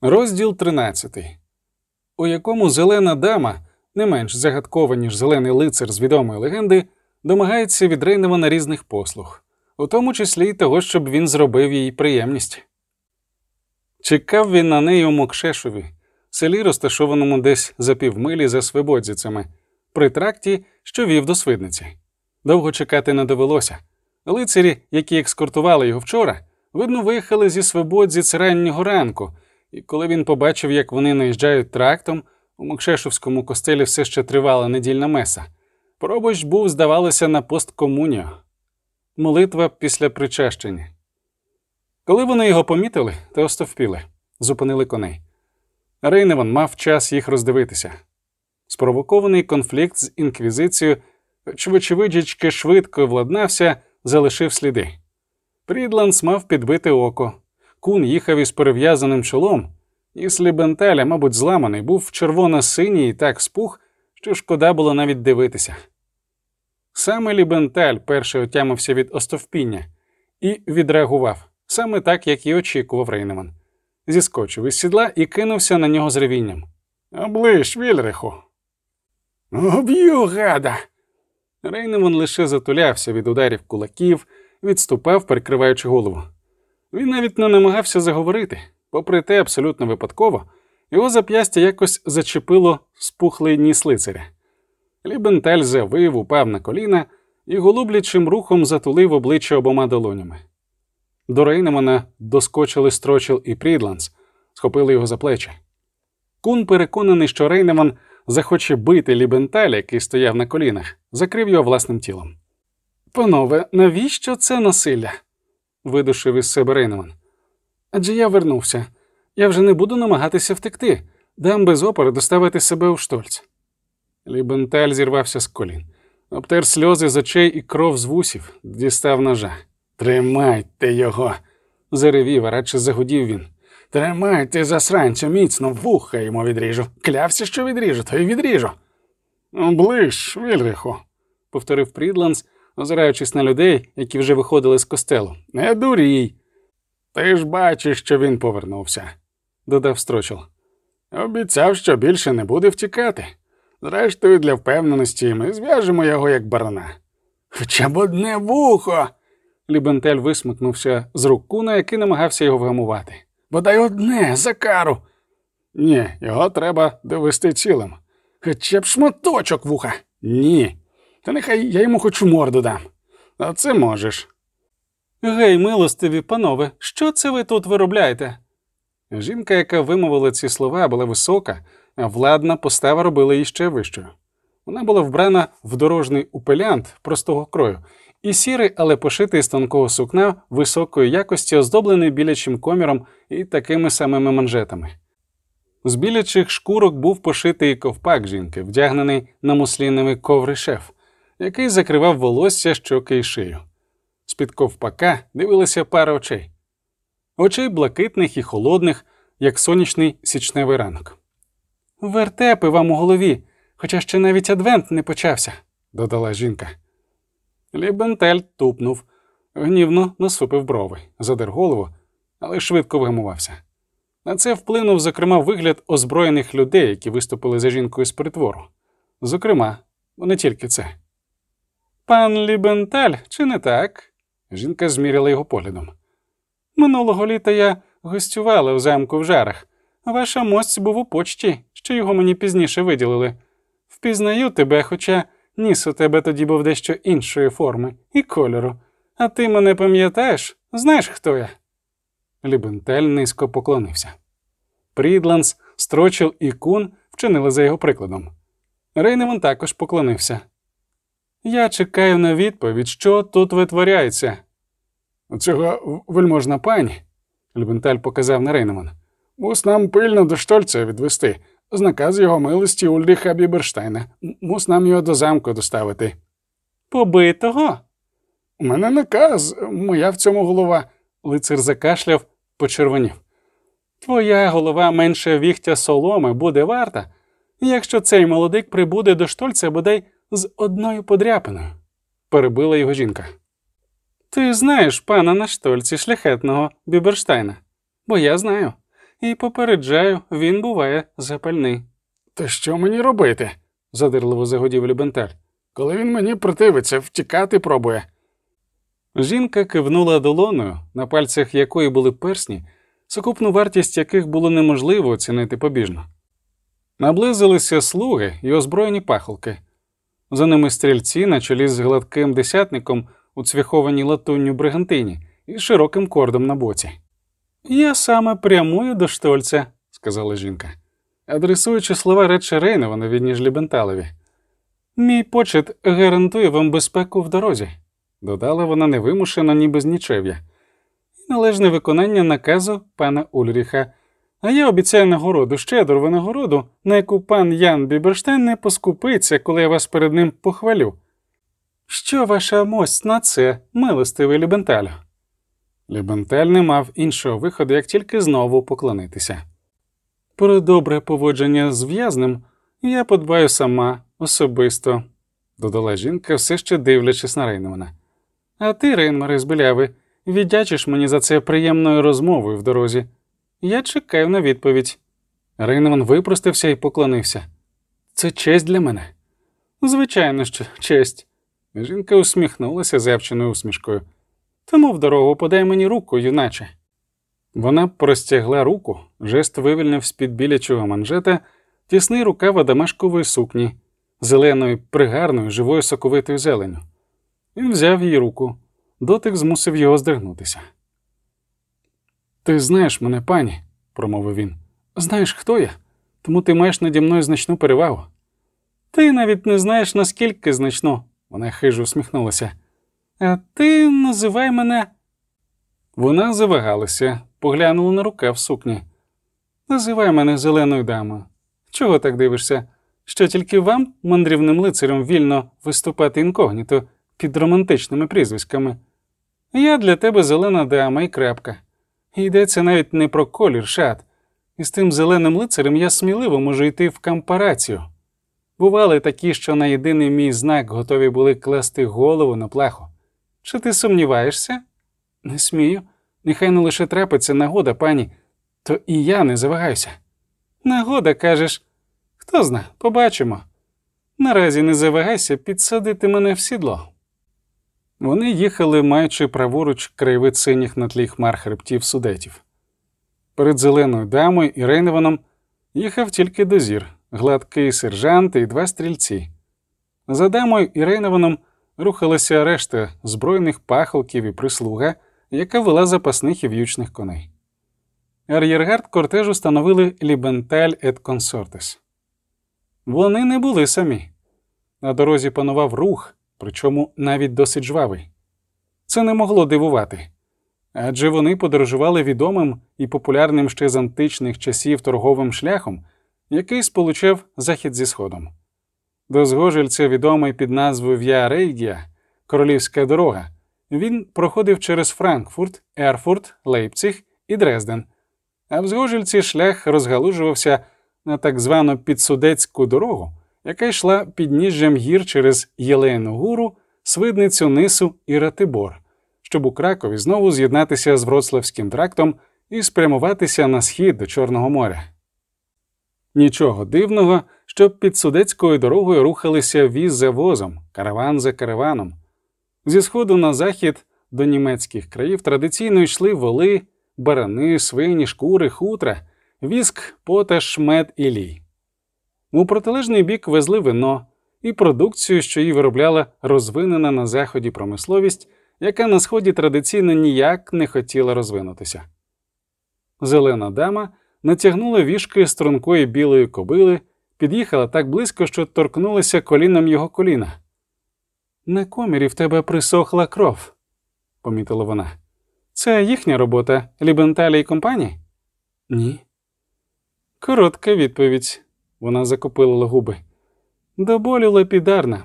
Розділ 13, у якому зелена дама, не менш загадкова, ніж зелений лицар з відомої легенди, домагається від Рейневана різних послуг, у тому числі й того, щоб він зробив їй приємність. Чекав він на неї у Мокшешові, селі, розташованому десь за півмилі за свободзіцями, при тракті, що вів до свидниці. Довго чекати не довелося. Лицарі, які екскортували його вчора, видно, виїхали зі свободзіць раннього ранку, і коли він побачив, як вони наїжджають трактом, у Мокшешовському костелі все ще тривала недільна меса. Пробощ був, здавалося, на посткомунію. Молитва після причащення. Коли вони його помітили, то остовпіли, зупинили коней. Рейневан мав час їх роздивитися. Спровокований конфлікт з інквізицією, чвочевидячки швидко владнався, залишив сліди. Прідланс мав підбити око. Кун їхав із перев'язаним чолом, і слібенталя, мабуть, зламаний, був червоно-синій і так спух, що шкода було навіть дивитися. Саме Лібенталь перший отямився від остовпіння і відреагував саме так, як і очікував Рейнеман. Зіскочив із сідла і кинувся на нього з ревінням. Оближ, Вільриху. Об'ю, гада. Рейнеман лише затулявся від ударів кулаків, відступав, прикриваючи голову. Він навіть не намагався заговорити, попри те, абсолютно випадково, його зап'ястя якось зачепило спухлий ніс лицаря. Лібенталь завив, упав на коліна і голублячим рухом затулив обличчя обома долонями. До Рейнемана доскочили Строчил і Прідланс, схопили його за плечі. Кун, переконаний, що Рейнеман захоче бити Лібенталя, який стояв на колінах, закрив його власним тілом. Панове, навіщо це насилля? Видушив із себе Рейнеман. Адже я вернувся. Я вже не буду намагатися втекти, дам без опори доставити себе у штольц. Лібенталь зірвався з колін, обтер сльози з очей і кров з вусів, дістав ножа. Тримайте його, заревів, а радше загудів він. Тримайте засранцю міцно, вуха йому відріжу. Клявся, що відріжу, то й відріжу. Ближ, Вільриху, повторив Прідланс, озираючись на людей, які вже виходили з костелу. Не дурій. Ти ж бачиш, що він повернувся, додав Строчил. Обіцяв, що більше не буде втікати. Зрештою, для впевненості ми зв'яжемо його як барана. Хоча б одне вухо. Лібентель висмикнувся з рук куна, який намагався його вгамувати. Бодай одне за кару. Ні, його треба довести цілим. Хоча б шматочок вуха. Ні. Та нехай я йому хоч морду дам. А це можеш. Гей, милостиві, панове, що це ви тут виробляєте? Жінка, яка вимовила ці слова, була висока, а владна постава робила її ще вищою. Вона була вбрана в дорожній упелянт простого крою, і сірий, але пошитий з тонкого сукна високої якості, оздоблений білячим коміром і такими самими манжетами. З білячих шкурок був пошитий ковпак жінки, вдягнений на мусліновий ковришеф, який закривав волосся, щоки й шию. З під ковпака дивилася пара очей, очей блакитних і холодних, як сонячний січневий ранок. Вертепи вам у голові, хоча ще навіть адвент не почався, додала жінка. Лібентель тупнув, гнівно насупив брови, задер голову, але швидко вгамувався. На це вплинув, зокрема, вигляд озброєних людей, які виступили за жінкою з притвору. Зокрема, не тільки це. Пан Лібенталь, чи не так? Жінка зміряла його поглядом. Минулого літа я гостювала у замку в жарах. Ваша мость був у почті, що його мені пізніше виділили. Впізнаю тебе, хоча ніс у тебе тоді був дещо іншої форми і кольору. А ти мене пам'ятаєш? Знаєш, хто я? Лібентель низько поклонився. Прідланс, Строчил і Кун вчинили за його прикладом. Рейневан також поклонився. Я чекаю на відповідь, що тут витворяється. Цього вельможна пані, Лібенталь показав на Рейнеман. Мус нам пильно до Штольця відвести, з наказ його милості Ульріха Біберштайна. Мус нам його до замку доставити. Побитого? У мене наказ, моя в цьому голова. Лицар закашляв, почервонів. Твоя голова менше віхтя соломи буде варта, якщо цей молодик прибуде до Штольця бодай з одною подряпиною, перебила його жінка. Ти знаєш пана на штольці шляхетного Біберштайна, бо я знаю. і попереджаю, він буває запальний. То що мені робити? задирливо загодів Любенталь. Коли він мені противиться, втікати пробує. Жінка кивнула долоною, на пальцях якої були персні, сукупну вартість яких було неможливо оцінити побіжно. Наблизилися слуги і озброєні пахолки. За ними стрільці на чолі з гладким десятником у цвяхованій латунню бригантині і широким кордом на боці. Я саме прямую до штольця, сказала жінка, адресуючи слова речі Рейнована від ніж Лібенталові. Мій почет гарантує вам безпеку в дорозі, додала вона невимушено, ніби з нічев'я. Належне виконання наказу пана Ульріха. А я обіцяю нагороду, щедру винагороду, на яку пан Ян Біберштейн не поскупиться, коли я вас перед ним похвалю. Що ваша мость на це, милостивий Лібенталю? Лібенталь не мав іншого виходу, як тільки знову поклонитися. Про добре поводження з в'язнем я подбаю сама, особисто, додала жінка, все ще дивлячись на Рейнмана. А ти, Рейнмаре з Біляви, віддячиш мені за це приємною розмовою в дорозі. Я чекаю на відповідь. Рейнман випростився і поклонився. Це честь для мене. Звичайно, що честь. Жінка усміхнулася зевченою усмішкою. Тому в дорогу подай мені руку, юначе. Вона простягла руку, жест вивільнив з під білячого манжета тісний рукав адамашкової сукні, зеленої, пригарної, живою соковитою зеленю. Він взяв її руку, дотик змусив його здригнутися. Ти знаєш мене, пані, промовив він. Знаєш, хто я, тому ти маєш наді мною значну перевагу. Ти навіть не знаєш, наскільки значну, вона хижо усміхнулася. А ти називай мене. Вона завагалася, поглянула на рукав сукні. Називай мене зеленою дамою. Чого так дивишся? Що тільки вам, мандрівним лицарям, вільно виступати інкогніто під романтичними прізвиськами? Я для тебе зелена дама і крапка. Йдеться навіть не про колір шат. І з тим зеленим лицарем я сміливо можу йти в кампарацію. Бували такі, що на єдиний мій знак готові були класти голову на плаху. Чи ти сумніваєшся? Не смію. Нехай не лише трапиться нагода, пані, то і я не завагаюся. Нагода, кажеш, хто зна, побачимо. Наразі не завагайся підсадити мене в сідло. Вони їхали, маючи праворуч краєвид синіх на тлі хмар хребтів судетів. Перед зеленою дамою і Рейневаном їхав тільки дозір, гладкий сержант і два стрільці. За дамою і Рейневаном рухалася решта збройних пахолків і прислуга, яка вела запасних і в'ючних коней. Ар'єргард кортежу становили Лібенталь ет Консортес. Вони не були самі. На дорозі панував рух, причому навіть досить жвавий. Це не могло дивувати. Адже вони подорожували відомим і популярним ще з античних часів торговим шляхом, який сполучав захід зі сходом. До Згожельця відомий під назвою В'я Рейгія, Королівська дорога, він проходив через Франкфурт, Ерфурт, Лейпциг і Дрезден, а в Згожельці шлях розгалужувався на так звану підсудецьку дорогу, яка йшла підніжжям гір через Єлейну гуру, Свидницю Нису і Ратибор, щоб у Кракові знову з'єднатися з Вроцлавським трактом і спрямуватися на схід до Чорного моря. Нічого дивного, щоб під судецькою дорогою рухалися віз за возом, караван за караваном. Зі сходу на захід до німецьких країв традиційно йшли воли, барани, свині, шкури, хутра, віск, поташ, мед і лій. У протилежний бік везли вино і продукцію, що її виробляла розвинена на заході промисловість, яка на сході традиційно ніяк не хотіла розвинутися. Зелена дама натягнула вішки стрункої білої кобили, під'їхала так близько, що торкнулася коліном його коліна. На комірі в тебе присохла кров, помітила вона. Це їхня робота, Лібенталі і компанії? Ні. Коротка відповідь. Вона закопилила губи. До болю лапідарна.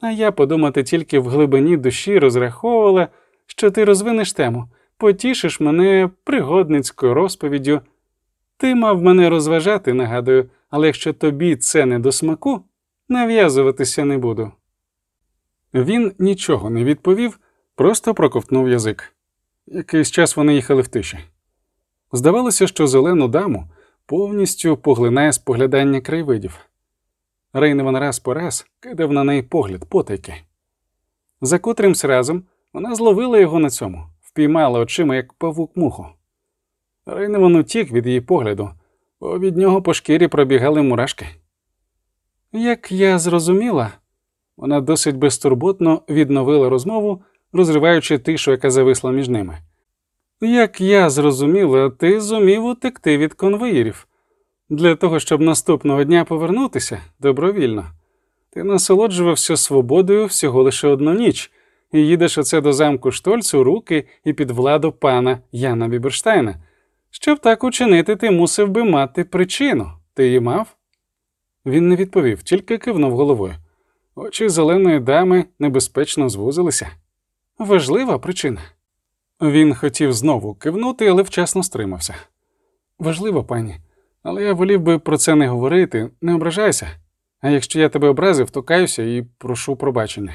А я подумати тільки в глибині душі розраховувала, що ти розвинеш тему, потішиш мене пригодницькою розповіддю. Ти мав мене розважати, нагадую, але якщо тобі це не до смаку, нав'язуватися не буду. Він нічого не відповів, просто проковтнув язик. Якийсь час вони їхали в тиші. Здавалося, що зелену даму повністю поглинає споглядання краєвидів. Рейневан раз по раз кидав на неї погляд потайки. За котримсь разом вона зловила його на цьому, впіймала очима, як павук муху. Рейневан утік від її погляду, бо від нього по шкірі пробігали мурашки. Як я зрозуміла, вона досить безтурботно відновила розмову, розриваючи тишу, яка зависла між ними. Як я зрозуміла, ти зумів утекти від конвоїрів. Для того, щоб наступного дня повернутися добровільно. Ти насолоджувався свободою всього лише одну ніч, і їдеш оце до замку Штольц у руки і під владу пана Яна Біберштайна. Щоб так учинити, ти мусив би мати причину. Ти її мав? Він не відповів, тільки кивнув головою. Очі зеленої дами небезпечно звузилися. Важлива причина. Він хотів знову кивнути, але вчасно стримався. Важливо, пані, але я волів би про це не говорити, не ображайся. А якщо я тебе образив, то каюся і прошу пробачення.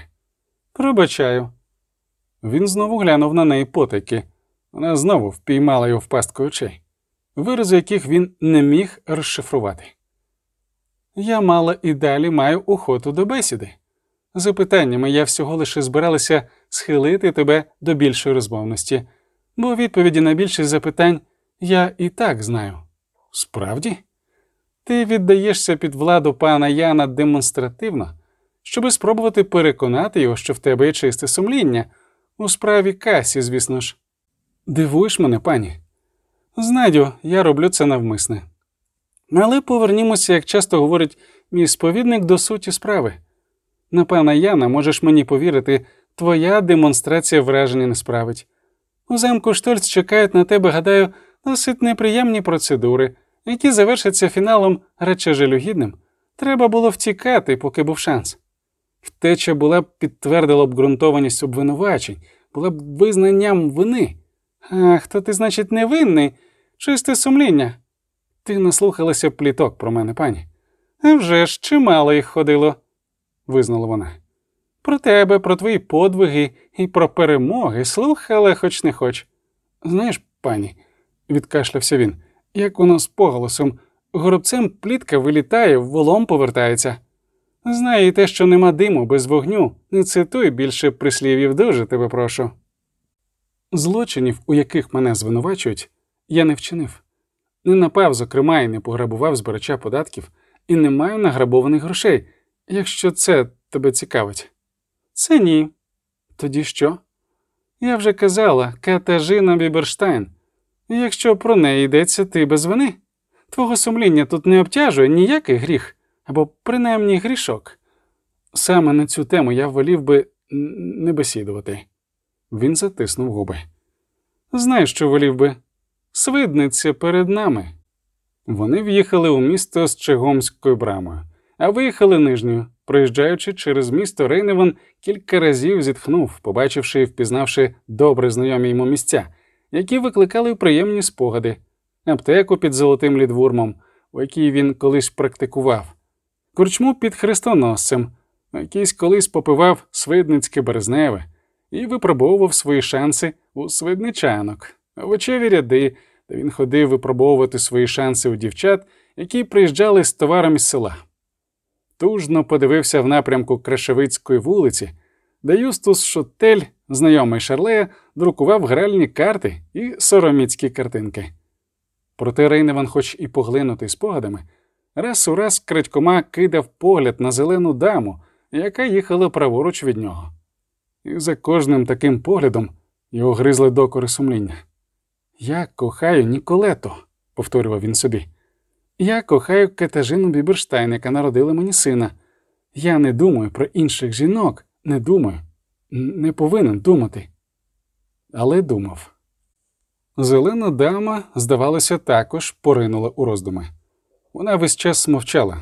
Пробачаю. Він знову глянув на неї потайки. Вона знову впіймала його в пастку очей, вирази яких він не міг розшифрувати. Я мала і далі маю охоту до бесіди. Запитаннями я всього лише збиралася схилити тебе до більшої розмовності, бо відповіді на більшість запитань я і так знаю. Справді? Ти віддаєшся під владу пана Яна демонстративно, щоби спробувати переконати його, що в тебе є чисте сумління, у справі касі, звісно ж. Дивуєш мене, пані. Знайдю, я роблю це навмисне. Але повернімося, як часто говорить мій сповідник, до суті справи. На пана Яна, можеш мені повірити, твоя демонстрація враження не справить. У замку Штольц чекають на тебе, гадаю, досить неприємні процедури, які завершаться фіналом радше жалюгідним. Треба було втікати, поки був шанс. Втеча була б підтвердила обґрунтованість обвинувачень, була б визнанням вини. А хто ти, значить, невинний? Чисте сумління. Ти наслухалася пліток про мене, пані. «А вже ж чимало їх ходило, визнала вона. Про тебе, про твої подвиги і про перемоги слухала, хоч не хоч. Знаєш, пані, відкашлявся він, як воно з поголосом, горобцем плітка вилітає, волом повертається. Знає і те, що нема диму без вогню, не цитуй більше прислів'їв дуже тебе прошу. Злочинів, у яких мене звинувачують, я не вчинив. Не напав, зокрема, і не пограбував збирача податків, і не маю награбованих грошей, якщо це тебе цікавить. Це ні. Тоді що? Я вже казала, Катажина Біберштайн. Якщо про неї йдеться, ти без вини. Твого сумління тут не обтяжує ніякий гріх, або принаймні грішок. Саме на цю тему я волів би не бесідувати. Він затиснув губи. Знаєш, що волів би? Свидниця перед нами. Вони в'їхали у місто з Чегомською брамою, а виїхали нижньою. Проїжджаючи через місто, Рейневан кілька разів зітхнув, побачивши і впізнавши добре знайомі йому місця, які викликали приємні спогади, аптеку під золотим лідвурмом, у якій він колись практикував, корчму під хрестоносцем, у якійсь колись попивав свидницьке березневе і випробовував свої шанси у свидничанок, овочеві ряди, де він ходив випробовувати свої шанси у дівчат, які приїжджали з товаром із села. Тужно подивився в напрямку Крашевицької вулиці, де Юстус Шотель, знайомий Шарлея, друкував гральні карти і сороміцькі картинки. Проте Рейневан, хоч і поглинутий спогадами, раз у раз крадькома кидав погляд на зелену даму, яка їхала праворуч від нього. І за кожним таким поглядом його гризли докори сумління. Я кохаю Ніколету, повторював він собі. Я кохаю Катажину Біберштайн, яка народила мені сина. Я не думаю про інших жінок, не думаю, не повинен думати. Але думав. Зелена дама, здавалося, також поринула у роздуми. Вона весь час мовчала.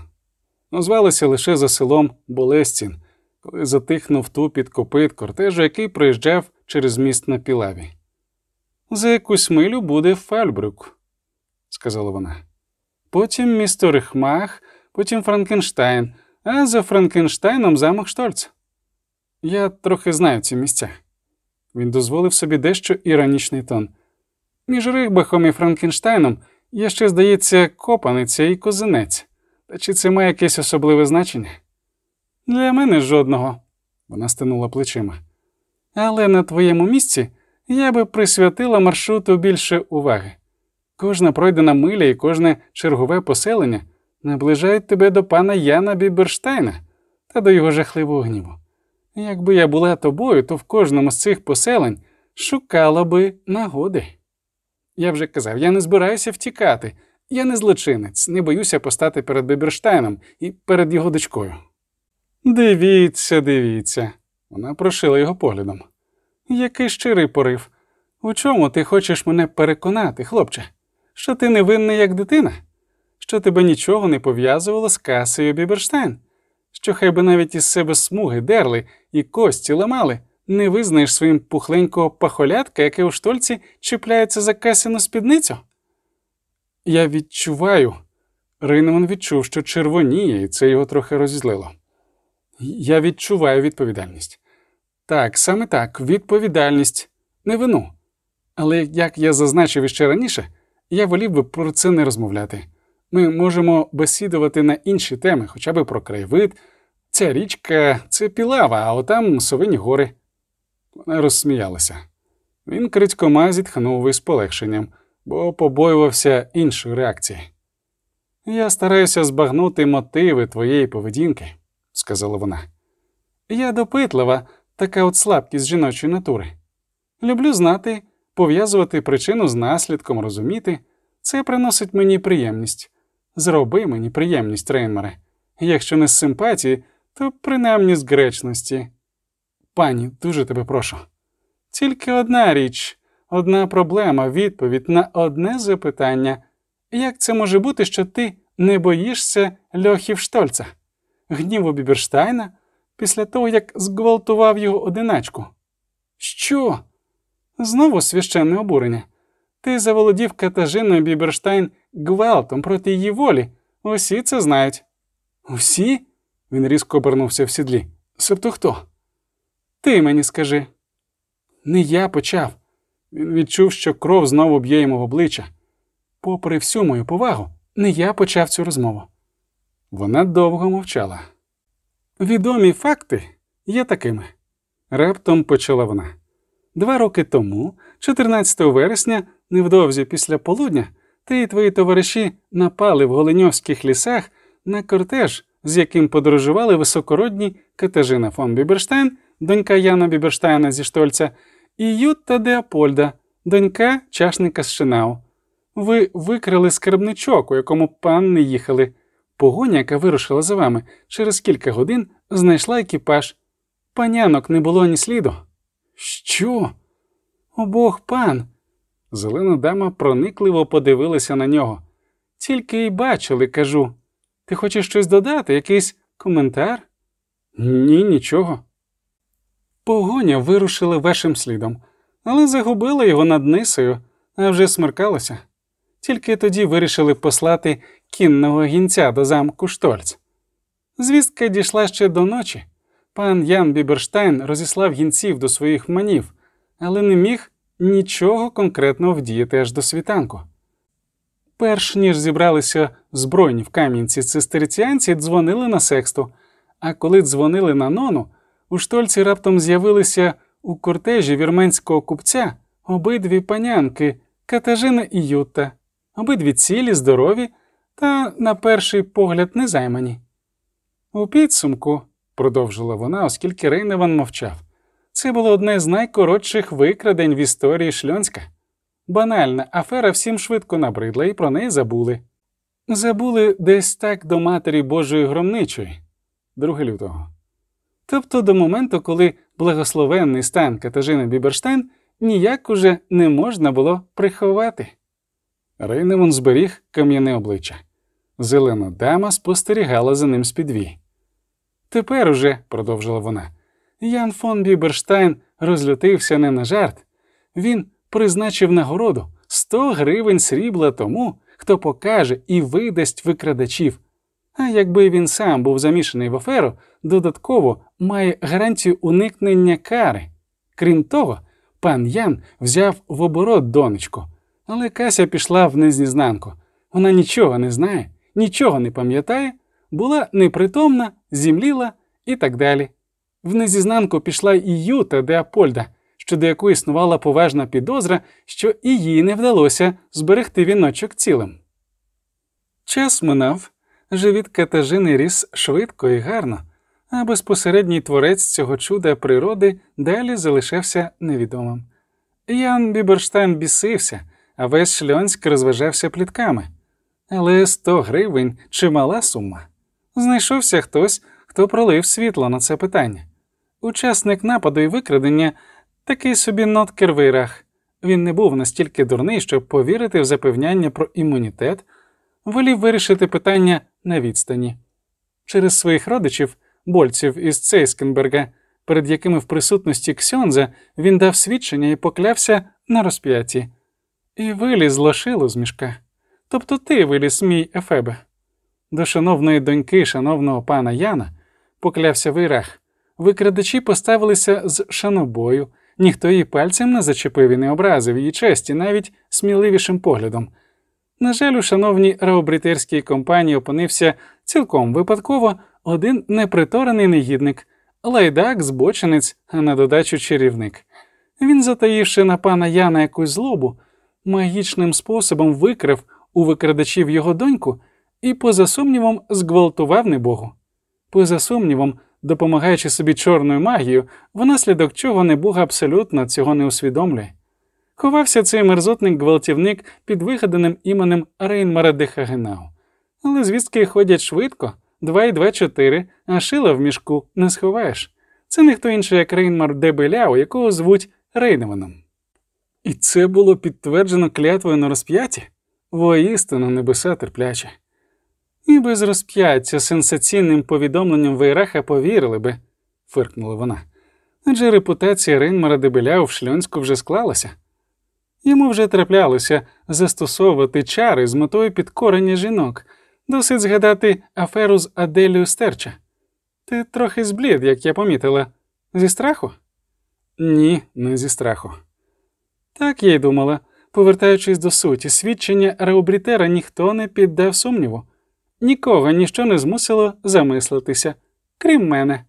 Назвалася лише за селом Болестін, коли затихнув тупіт копит кортежу, який проїжджав через міст на Пілаві. За якусь милю буде Фальбрюк, сказала вона. Потім місто Рихбах, потім Франкенштейн, а за Франкенштейном замок Штольц. Я трохи знаю ці місця. Він дозволив собі дещо іронічний тон. Між Рихбахом і Франкенштейном є ще, здається, копаниця і козинець. Та чи це має якесь особливе значення? Для мене жодного, вона стенула плечима. Але на твоєму місці я би присвятила маршруту більше уваги. Кожна пройдена миля і кожне чергове поселення наближають тебе до пана Яна Біберштейна та до його жахливого гніву. Якби я була тобою, то в кожному з цих поселень шукала би нагоди. Я вже казав, я не збираюся втікати. Я не злочинець, не боюся постати перед Біберштейном і перед його дочкою. Дивіться, дивіться, вона прошила його поглядом. Який щирий порив. У чому ти хочеш мене переконати, хлопче? Що ти невинний, як дитина? Що тебе нічого не пов'язувало з Касею Біберштейн? Що хай би навіть із себе смуги дерли і кості ламали, не визнаєш своїм пухленького пахолятка, яке у штольці чіпляється за касяну спідницю? Я відчуваю. Рейнеман відчув, що червоніє, і це його трохи розізлило. Я відчуваю відповідальність. Так, саме так, відповідальність, не вину. Але як я зазначив іще раніше, я волів би про це не розмовляти. Ми можемо бесідувати на інші теми, хоча б про краєвид. Ця річка це пілава, а отам совині гори. Вона розсміялася. Він крицькома зітхнув із полегшенням, бо побоювався іншої реакції. Я стараюся збагнути мотиви твоєї поведінки, сказала вона. Я допитлива, така от слабкість жіночої натури. Люблю знати, пов'язувати причину з наслідком, розуміти. Це приносить мені приємність. Зроби мені приємність, Рейнмере. Якщо не з симпатії, то принаймні з гречності. Пані, дуже тебе прошу. Тільки одна річ, одна проблема, відповідь на одне запитання. Як це може бути, що ти не боїшся льохів Штольца, гніву Біберштайна, після того, як зґвалтував його одиначку? Що? Знову священне обурення. Ти заволодів Катажиною Біберштайн гвалтом проти її волі. Усі це знають. Усі? Він різко обернувся в сідлі. Себто хто? Ти мені скажи. Не я почав. Він відчув, що кров знову б'є йому в обличчя. Попри всю мою повагу, не я почав цю розмову. Вона довго мовчала. Відомі факти є такими. Раптом почала вона. Два роки тому, 14 вересня, невдовзі після полудня, ти і твої товариші напали в Голеньовських лісах на кортеж, з яким подорожували високородні Катажина фон Біберштайн, донька Яна Біберштайна зі Штольця, і Ютта Деапольда, донька чашника з Шинау. Ви викрили скарбничок, у якому панни їхали. Погоня, яка вирушила за вами, через кілька годин знайшла екіпаж. Панянок не було ні сліду. Що? Обох пан. Зелена дама проникливо подивилася на нього. Тільки й бачили, кажу. Ти хочеш щось додати, якийсь коментар? Ні, нічого. Погоня вирушила вашим слідом, але загубила його над нисою, а вже смеркалося. Тільки тоді вирішили послати кінного гінця до замку Штольц. Звістка дійшла ще до ночі. Пан Ян Біберштайн розіслав гінців до своїх манів, але не міг нічого конкретного вдіяти аж до світанку. Перш ніж зібралися збройні в Кам'янці цистерціанці, дзвонили на сексту, а коли дзвонили на нону, у штольці раптом з'явилися у кортежі вірменського купця обидві панянки Катажина і Ютта, обидві цілі, здорові та, на перший погляд, незаймані. У підсумку, продовжила вона, оскільки Рейневан мовчав, це було одне з найкоротших викрадень в історії Шльонська. Банальна афера всім швидко набридла і про неї забули. Забули десь так до Матері Божої громничої, 2 лютого. Тобто до моменту, коли благословенний стан Катажини Біберштайн ніяк уже не можна було приховати. Рейневон зберіг кам'яне обличчя. Зелена дама спостерігала за ним з підвій. Тепер уже, продовжила вона, Ян фон Біберштайн розлютився не на жарт. Він призначив нагороду 100 гривень срібла тому, хто покаже і видасть викрадачів. А якби він сам був замішаний в аферу, додатково має гарантію уникнення кари. Крім того, пан Ян взяв в оборот донечку, Але Кася пішла в незнізнанку. Вона нічого не знає, нічого не пам'ятає, була непритомна, зімліла і так далі. В незізнанку пішла і Юта Деапольда, щодо якої існувала поважна підозра, що і їй не вдалося зберегти віночок цілим. Час минав, живіт Катажини ріс швидко і гарно, а безпосередній творець цього чуда природи далі залишався невідомим. Ян Біберштайн бісився, а весь Шльонськ розважався плітками. Але 100 гривень чимала сума. Знайшовся хтось, хто пролив світло на це питання. Учасник нападу і викрадення такий собі ноткер вирах. Він не був настільки дурний, щоб повірити в запевняння про імунітет, волів вирішити питання на відстані. Через своїх родичів, больців із Цейскенберга, перед якими в присутності Ксьонза він дав свідчення і поклявся на розп'ятті. І виліз лошило з мішка. Тобто ти виліз мій Ефебе. До шановної доньки, шановного пана Яна, поклявся вирах. Викрадачі поставилися з шанобою, ніхто її пальцем не зачепив і не образив її честі, навіть сміливішим поглядом. На жаль, у шановній раобрітерській компанії опинився цілком випадково один неприторений негідник, лайдак, збочинець, а на додачу чарівник. Він, затаївши на пана Яна якусь злобу, магічним способом викрив у викрадачів його доньку і, поза сумнівом, зґвалтував небогу. Поза сумнівом, допомагаючи собі чорною магією, внаслідок чого небога абсолютно цього не усвідомлює. Ховався цей мерзотник-гвалтівник під вигаданим іменем Рейнмара де Хагенау. Але звістки ходять швидко, два і два чотири, а шила в мішку не сховаєш. Це не хто інший, як Рейнмар де Беляу, якого звуть Рейневаном. І це було підтверджено клятвою на розп'яті? Воістину небеса терпляче. І без розп'яття сенсаційним повідомленням Вейраха повірили би, фиркнула вона. Адже репутація Рейнмара Дебеля в шльонську вже склалася. Йому вже траплялося застосовувати чари з метою підкорення жінок, досить згадати аферу з Аделію Стерча. Ти трохи зблід, як я помітила, зі страху? Ні, не зі страху. Так я й думала. Повертаючись до суті, свідчення Реобрітера ніхто не піддав сумніву, нікого ніщо не змусило замислитися, крім мене.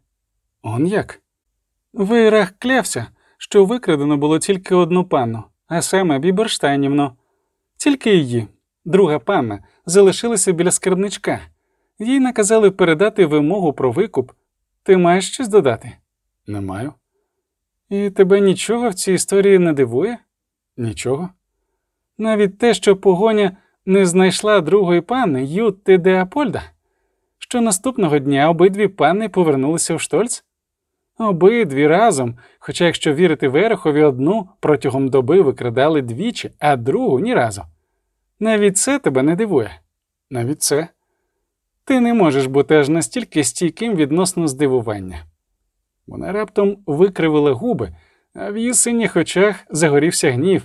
Он як? Вейрах клявся, що викрадено було тільки одну панну, а саме Біберштайнівну. Тільки її, друга панна, залишилася біля скарбничка. Їй наказали передати вимогу про викуп. Ти маєш щось додати? Не маю. І тебе нічого в цій історії не дивує? Нічого. Навіть те, що погоня не знайшла другої пани Ютти Деапольда, що наступного дня обидві пани повернулися в Штольц? Обидві разом, хоча, якщо вірити Верехові, одну протягом доби викрадали двічі, а другу ні разу. Навіть це тебе не дивує. Навіть це. Ти не можеш бути аж настільки стійким відносно здивування. Вона раптом викривила губи, а в її синіх очах загорівся гнів.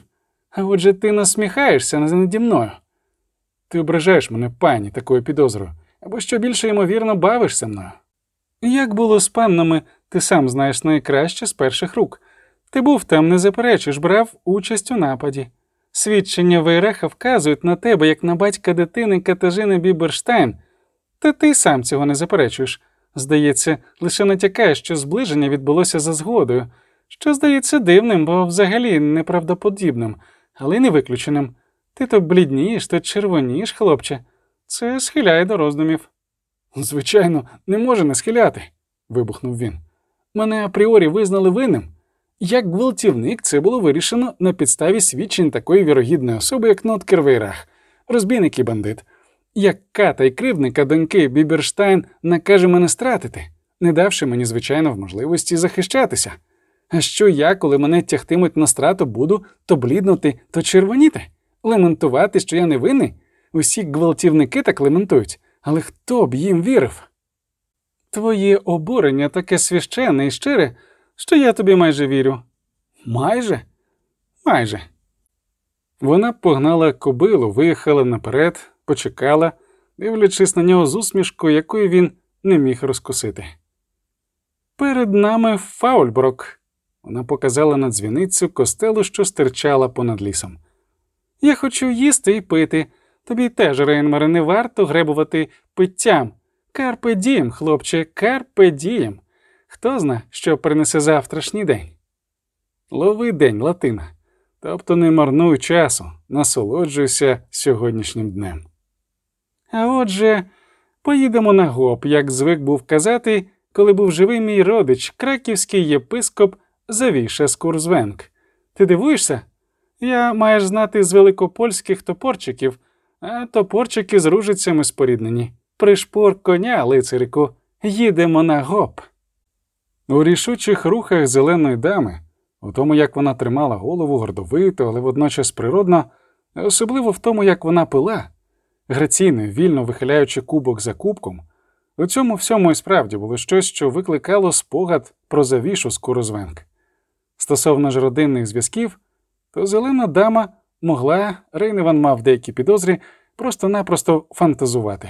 А отже ти насміхаєшся наді мною. Ти ображаєш мене, пані, такою підозрою, або що більше ймовірно бавишся мною. Як було з паннами, ти сам знаєш найкраще з перших рук. Ти був там, не заперечиш, брав участь у нападі. Свідчення Вейреха вказують на тебе, як на батька дитини Катажини Біберштайн, та ти сам цього не заперечуєш. Здається, лише натякаєш, що зближення відбулося за згодою, що здається дивним, бо взагалі неправдоподібним, але й не виключеним. Ти то бліднієш, то червонієш, хлопче. Це схиляє до роздумів. Звичайно, не може не схиляти, вибухнув він. Мене апріорі визнали винним. Як гвалтівник, це було вирішено на підставі свідчень такої вірогідної особи, як Ноткер Вейрах, розбійник і бандит. Як ката і кривдника доньки Біберштайн накаже мене стратити, не давши мені, звичайно, в можливості захищатися. А що я, коли мене тягтимуть на страту, буду то бліднути, то червоніти, лементувати, що я не винний? Усі гвалтівники так лементують, але хто б їм вірив? Твоє обурення таке священне і щире, що я тобі майже вірю. Майже? Майже. Вона погнала кобилу, виїхала наперед, почекала, дивлячись на нього з усмішкою, якої він не міг розкусити. Перед нами Фаульброк. Вона показала на дзвіницю костелу, що стирчала понад лісом. Я хочу їсти і пити. Тобі теж, Рейнмаре, не варто гребувати питтям. Карпе дієм, хлопче, карпе дієм. Хто зна, що принесе завтрашній день? Лови день, Латина. Тобто не марнуй часу, насолоджуйся сьогоднішнім днем. А отже, поїдемо на гоп, як звик був казати, коли був живий мій родич, краківський єпископ Завіша Скурзвенк. Ти дивуєшся? Я маєш знати з великопольських топорчиків, а топорчики з ружицями споріднені. Пришпор коня, лицарику, їдемо на гоп. У рішучих рухах зеленої дами, у тому, як вона тримала голову гордовито, але водночас природно, особливо в тому, як вона пила, граційно, вільно вихиляючи кубок за кубком, у цьому всьому і справді було щось, що викликало спогад про завішу Скурозвенк. Стосовно ж родинних зв'язків, то зелена дама могла, Рейневан мав деякі підозрі, просто-напросто фантазувати.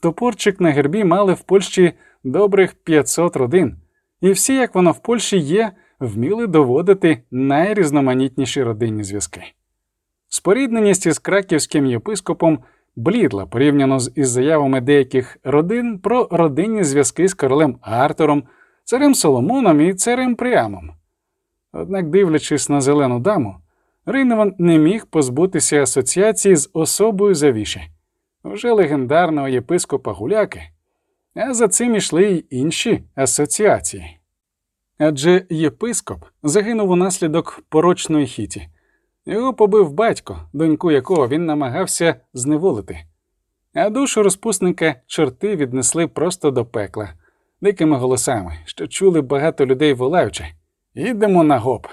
Топорчик на гербі мали в Польщі добрих 500 родин, і всі, як воно в Польщі є, вміли доводити найрізноманітніші родинні зв'язки. Спорідненість із краківським єпископом блідла порівняно з із заявами деяких родин про родинні зв'язки з королем Артуром, царем Соломоном і царем Пріамом. Однак, дивлячись на зелену даму, Рейневан не міг позбутися асоціації з особою завіші, вже легендарного єпископа Гуляки, а за цим ішли й інші асоціації. Адже єпископ загинув унаслідок порочної хіті. Його побив батько, доньку якого він намагався зневолити. А душу розпусника чорти віднесли просто до пекла, дикими голосами, що чули багато людей волаючи. Ідемо на гоп.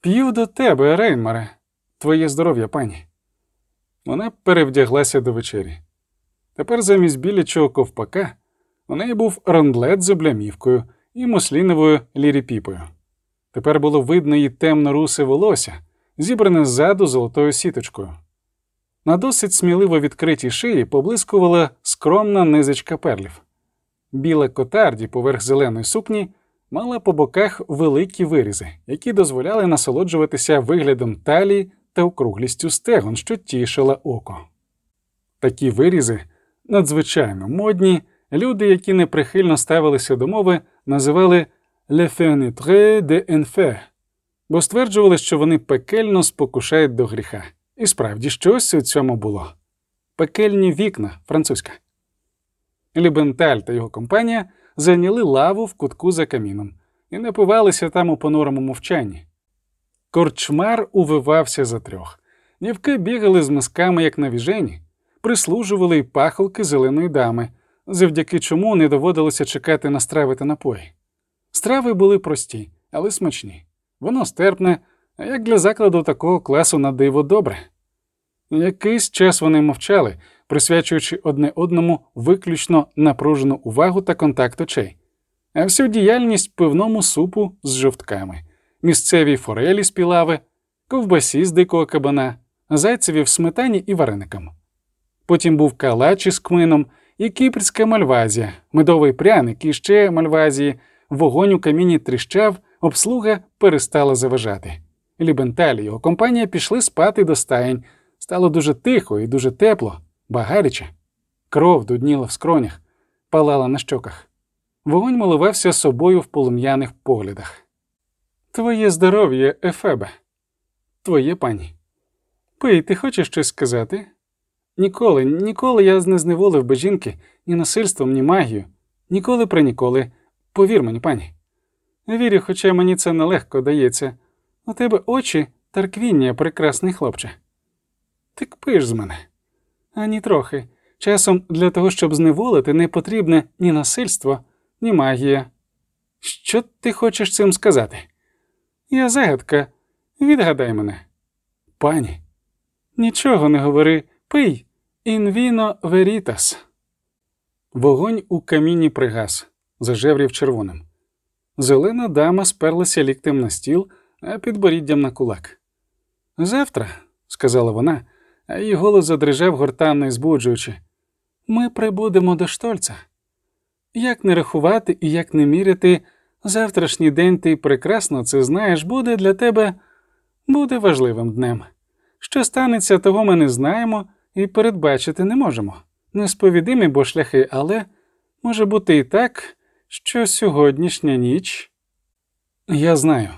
П'ю до тебе, Рейнмаре, твоє здоров'я, пані. Вона перевдяглася до вечері. Тепер замість білячого ковпака у неї був рондлет з облямівкою і мусліновою ліріпіпою. Тепер було видно її темно-русе волосся, зібране ззаду золотою сіточкою. На досить сміливо відкритій шиї поблискувала скромна низочка перлів. Біла котарді поверх зеленої сукні мала по боках великі вирізи, які дозволяли насолоджуватися виглядом талії та округлістю стегон, що тішила око. Такі вирізи, надзвичайно модні, люди, які неприхильно ставилися до мови, називали «le fenêtre de enfer», бо стверджували, що вони пекельно спокушають до гріха. І справді щось у цьому було. Пекельні вікна французька. Лібенталь та його компанія зайняли лаву в кутку за каміном і напивалися там у понурому мовчанні. Корчмар увивався за трьох. Дівки бігали з мисками, як на віжені, прислужували й пахолки зеленої дами, завдяки чому не доводилося чекати на страви та напої. Страви були прості, але смачні. Воно стерпне, а як для закладу такого класу на диво добре. Якийсь час вони мовчали, присвячуючи одне одному виключно напружену увагу та контакт очей, а всю діяльність пивному супу з жовтками, місцевій форелі з пілави, ковбасі з дикого кабана, зайцеві в сметані і вареникам. Потім був калач із кмином і кіпрська мальвазія, медовий пряник і ще мальвазії, вогонь у каміні тріщав, обслуга перестала заважати. Лібенталь і його компанія пішли спати до стаєнь. Стало дуже тихо і дуже тепло, багаряче. Кров дудніла в скронях, палала на щоках. Вогонь милувався собою в полум'яних поглядах. Твоє здоров'я, Ефебе, твоє пані. Пий, ти хочеш щось сказати? Ніколи, ніколи я не зневолив би жінки ні насильством, ні магією. Ніколи при ніколи. Повір мені, пані. Вірю, хоча мені це нелегко дається. У тебе очі тарквіння, прекрасний хлопче. Ти кпиш з мене. Ані трохи. Часом для того, щоб зневолити, не потрібне ні насильство, ні магія. Що ти хочеш цим сказати? Я загадка. Відгадай мене. Пані. Нічого не говори. Пий. Інвіно верітас. Вогонь у каміні пригас, зажеврів червоним. Зелена дама сперлася ліктем на стіл, а підборіддям на кулак. Завтра, сказала вона, а її голос задрижав гортанно і збуджуючи. Ми прибудемо до Штольца. Як не рахувати і як не міряти, завтрашній день ти прекрасно це знаєш, буде для тебе буде важливим днем. Що станеться, того ми не знаємо і передбачити не можемо. Несповідимі бо шляхи, але може бути і так, що сьогоднішня ніч. Я знаю,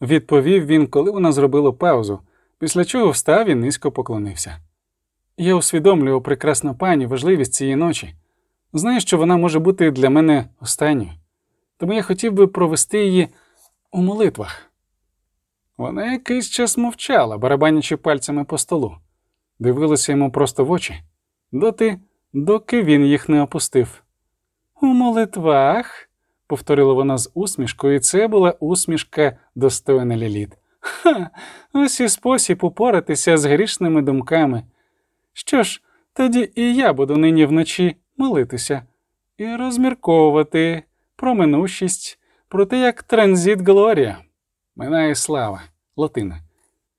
відповів він, коли вона зробила паузу, після чого встав і низько поклонився. Я усвідомлюю, прекрасна пані, важливість цієї ночі. Знаю, що вона може бути для мене останньою, тому я хотів би провести її у молитвах. Вона якийсь час мовчала, барабанячи пальцями по столу, дивилася йому просто в очі, доти, доки він їх не опустив. У молитвах, повторила вона з усмішкою, і це була усмішка достойна Ліліт. Ха, ось і спосіб упоратися з грішними думками. Що ж, тоді і я буду нині вночі молитися і розмірковувати про минущість, про те, як транзит Глорія. Минає слава, латина.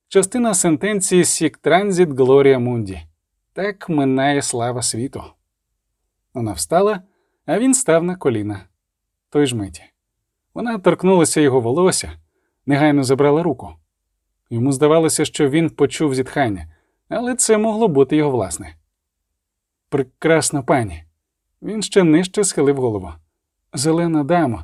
Частина сентенції сік транзит Глорія Мунді. Так минає слава світу. Вона встала, а він став на коліна. Той ж миті. Вона торкнулася його волосся, негайно забрала руку. Йому здавалося, що він почув зітхання, але це могло бути його власне. Прекрасна пані. Він ще нижче схилив голову. Зелена дама,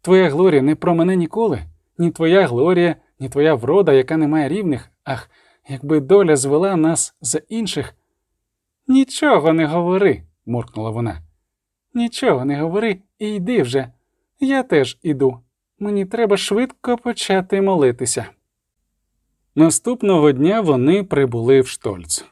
твоя Глорія не про мене ніколи, ні твоя Глорія, ні твоя врода, яка не має рівних, ах, якби доля звела нас за інших. Нічого не говори, муркнула вона. Нічого не говори і йди вже. Я теж іду. Мені треба швидко почати молитися. Наступного дня вони прибули в Штольц.